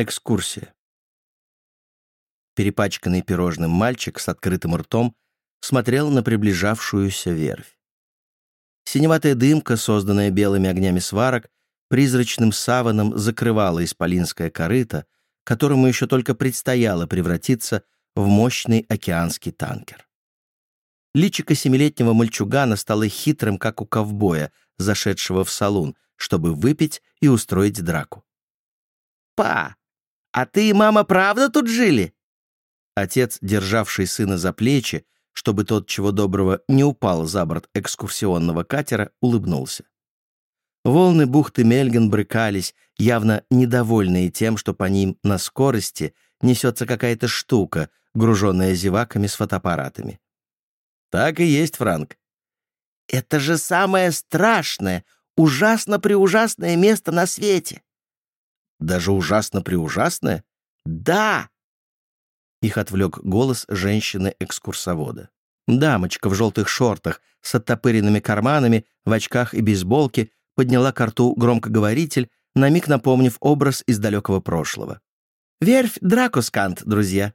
Экскурсия. Перепачканный пирожным мальчик с открытым ртом смотрел на приближавшуюся верфь. Синеватая дымка, созданная белыми огнями сварок, призрачным саваном закрывала исполинское корыто, которому еще только предстояло превратиться в мощный океанский танкер. Личико семилетнего мальчугана стало хитрым, как у ковбоя, зашедшего в салун, чтобы выпить и устроить драку. «Па, «А ты и мама правда тут жили?» Отец, державший сына за плечи, чтобы тот, чего доброго, не упал за борт экскурсионного катера, улыбнулся. Волны бухты Мельген брыкались, явно недовольные тем, что по ним на скорости несется какая-то штука, груженная зеваками с фотоаппаратами. «Так и есть, Франк». «Это же самое страшное, ужасно-преужасное место на свете!» Даже ужасно-преужасное? Да! Их отвлек голос женщины-экскурсовода. Дамочка в желтых шортах с оттопыренными карманами, в очках и бейсболке подняла к рту громкоговоритель, на миг напомнив образ из далекого прошлого. «Верфь Дракоскант, друзья.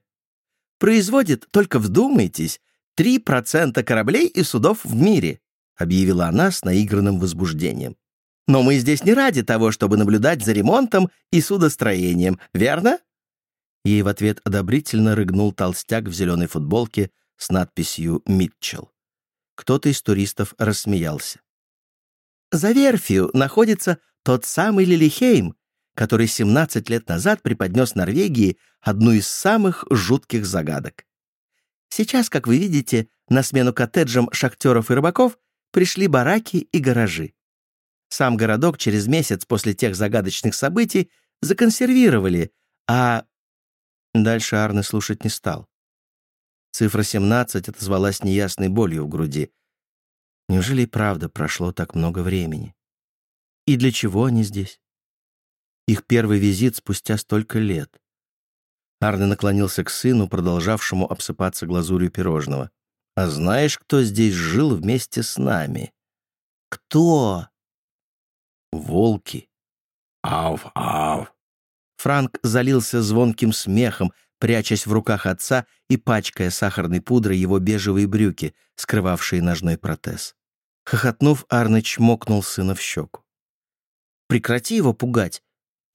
Производит, только вдумайтесь, 3% кораблей и судов в мире», объявила она с наигранным возбуждением. Но мы здесь не ради того, чтобы наблюдать за ремонтом и судостроением, верно?» Ей в ответ одобрительно рыгнул толстяк в зеленой футболке с надписью «Митчелл». Кто-то из туристов рассмеялся. «За верфью находится тот самый Лилихейм, который 17 лет назад преподнес Норвегии одну из самых жутких загадок. Сейчас, как вы видите, на смену коттеджам шахтеров и рыбаков пришли бараки и гаражи. Сам городок через месяц после тех загадочных событий законсервировали, а... Дальше Арне слушать не стал. Цифра 17 отозвалась неясной болью в груди. Неужели и правда прошло так много времени? И для чего они здесь? Их первый визит спустя столько лет. Арне наклонился к сыну, продолжавшему обсыпаться глазурью пирожного. «А знаешь, кто здесь жил вместе с нами?» «Кто?» Волки. Ав-ав. Франк залился звонким смехом, прячась в руках отца и пачкая сахарной пудрой его бежевые брюки, скрывавшие ножной протез. Хохотнув, Арныч мокнул сына в щеку. «Прекрати его пугать!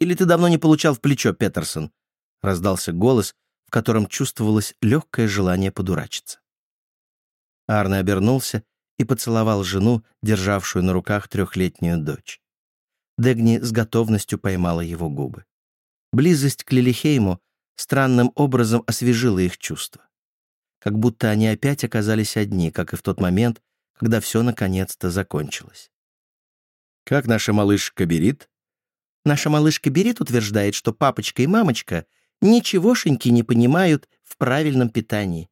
Или ты давно не получал в плечо, Петерсон?» — раздался голос, в котором чувствовалось легкое желание подурачиться. Арне обернулся и поцеловал жену, державшую на руках трехлетнюю дочь. Дегни с готовностью поймала его губы. Близость к Лилихейму странным образом освежила их чувства. Как будто они опять оказались одни, как и в тот момент, когда все наконец-то закончилось. «Как наша малышка Берит?» «Наша малышка Берит утверждает, что папочка и мамочка ничегошеньки не понимают в правильном питании».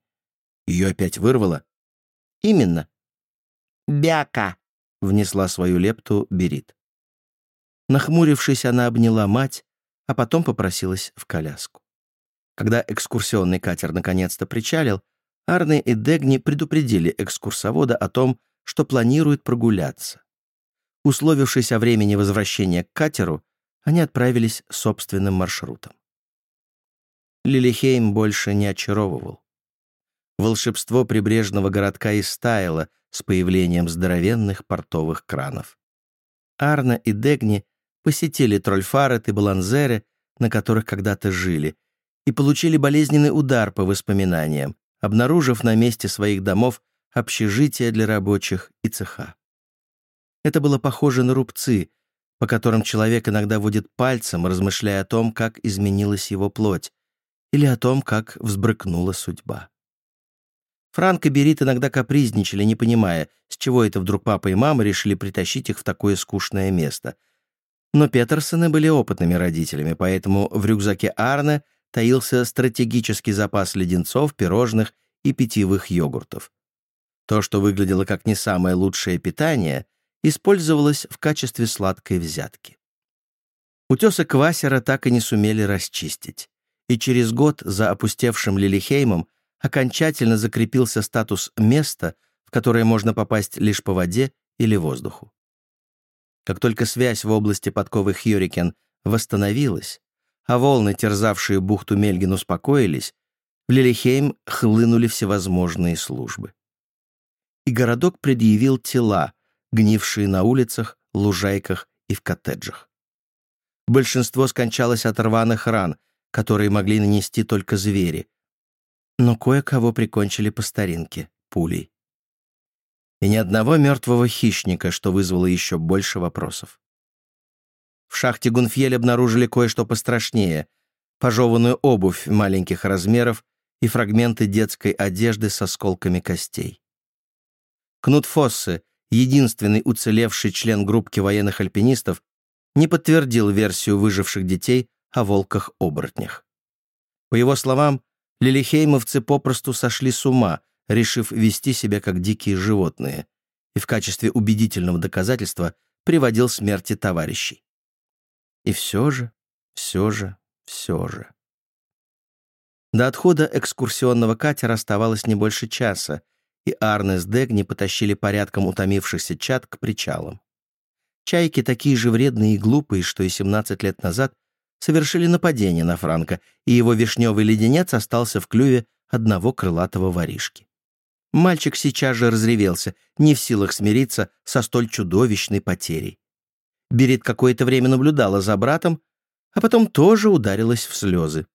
Ее опять вырвало? «Именно». «Бяка», — внесла свою лепту Берит. Нахмурившись, она обняла мать, а потом попросилась в коляску. Когда экскурсионный катер наконец-то причалил, Арне и Дегни предупредили экскурсовода о том, что планируют прогуляться. Условившись о времени возвращения к катеру, они отправились собственным маршрутом. Лилихейм больше не очаровывал. Волшебство прибрежного городка истаяло с появлением здоровенных портовых кранов. Арна и Дегни посетили Трольфарет и Баланзере, на которых когда-то жили, и получили болезненный удар по воспоминаниям, обнаружив на месте своих домов общежития для рабочих и цеха. Это было похоже на рубцы, по которым человек иногда водит пальцем, размышляя о том, как изменилась его плоть, или о том, как взбрыкнула судьба. Франк и Берит иногда капризничали, не понимая, с чего это вдруг папа и мама решили притащить их в такое скучное место, но Петерсоны были опытными родителями, поэтому в рюкзаке Арне таился стратегический запас леденцов, пирожных и питьевых йогуртов. То, что выглядело как не самое лучшее питание, использовалось в качестве сладкой взятки. Утесы Квасера так и не сумели расчистить, и через год за опустевшим Лилихеймом окончательно закрепился статус места, в которое можно попасть лишь по воде или воздуху. Как только связь в области подковы Хьюрикен восстановилась, а волны, терзавшие бухту Мельгин, успокоились, в Лилихейм хлынули всевозможные службы. И городок предъявил тела, гнившие на улицах, лужайках и в коттеджах. Большинство скончалось от рваных ран, которые могли нанести только звери, но кое-кого прикончили по старинке, пулей. И ни одного мертвого хищника, что вызвало еще больше вопросов. В шахте Гунфьель обнаружили кое-что пострашнее — пожеванную обувь маленьких размеров и фрагменты детской одежды с осколками костей. Кнут Фоссе, единственный уцелевший член группки военных альпинистов, не подтвердил версию выживших детей о волках-оборотнях. По его словам, лилихеймовцы попросту сошли с ума, решив вести себя как дикие животные, и в качестве убедительного доказательства приводил смерти товарищей. И все же, все же, все же. До отхода экскурсионного катера оставалось не больше часа, и Арне с Дегни потащили порядком утомившихся чад к причалам. Чайки, такие же вредные и глупые, что и 17 лет назад, совершили нападение на Франка, и его вишневый леденец остался в клюве одного крылатого воришки. Мальчик сейчас же разревелся, не в силах смириться со столь чудовищной потерей. Берет какое-то время наблюдала за братом, а потом тоже ударилась в слезы.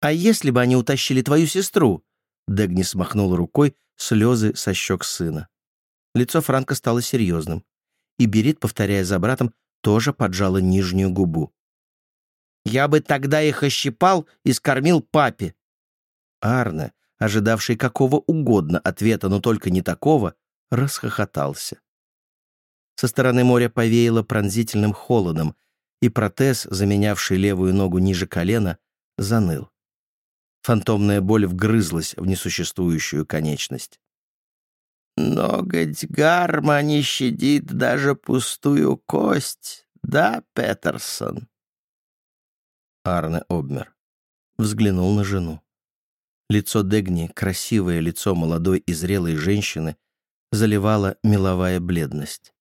«А если бы они утащили твою сестру?» Дегни смахнул рукой слезы со щек сына. Лицо Франка стало серьезным и Берит, повторяя за братом, тоже поджала нижнюю губу. «Я бы тогда их ощипал и скормил папе!» Арне, ожидавший какого угодно ответа, но только не такого, расхохотался. Со стороны моря повеяло пронзительным холодом, и протез, заменявший левую ногу ниже колена, заныл. Фантомная боль вгрызлась в несуществующую конечность. Ноготь гарма не щадит даже пустую кость, да, Петерсон?» Арне обмер. Взглянул на жену. Лицо Дегни, красивое лицо молодой и зрелой женщины, заливала меловая бледность.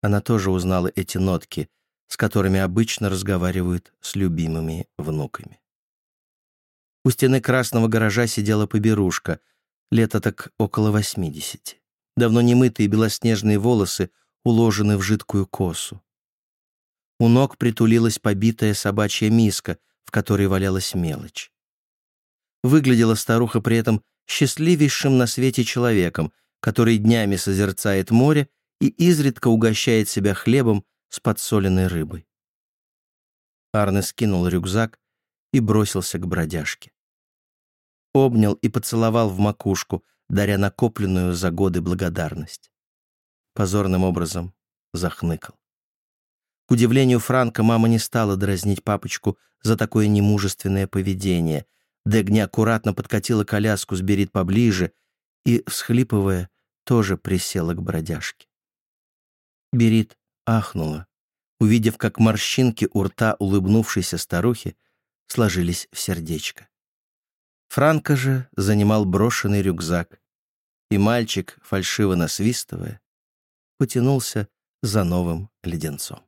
Она тоже узнала эти нотки, с которыми обычно разговаривают с любимыми внуками. У стены красного гаража сидела поберушка — лето так около восьмидесяти. Давно немытые белоснежные волосы уложены в жидкую косу. У ног притулилась побитая собачья миска, в которой валялась мелочь. Выглядела старуха при этом счастливейшим на свете человеком, который днями созерцает море и изредка угощает себя хлебом с подсоленной рыбой. Арне скинул рюкзак и бросился к бродяжке обнял и поцеловал в макушку, даря накопленную за годы благодарность. Позорным образом захныкал. К удивлению Франка, мама не стала дразнить папочку за такое немужественное поведение. Дегни аккуратно подкатила коляску, сберит поближе и, всхлипывая, тоже присела к бродяжке. Берит ахнула, увидев, как морщинки у рта улыбнувшейся старухи сложились в сердечко. Франко же занимал брошенный рюкзак, и мальчик, фальшиво насвистывая, потянулся за новым леденцом.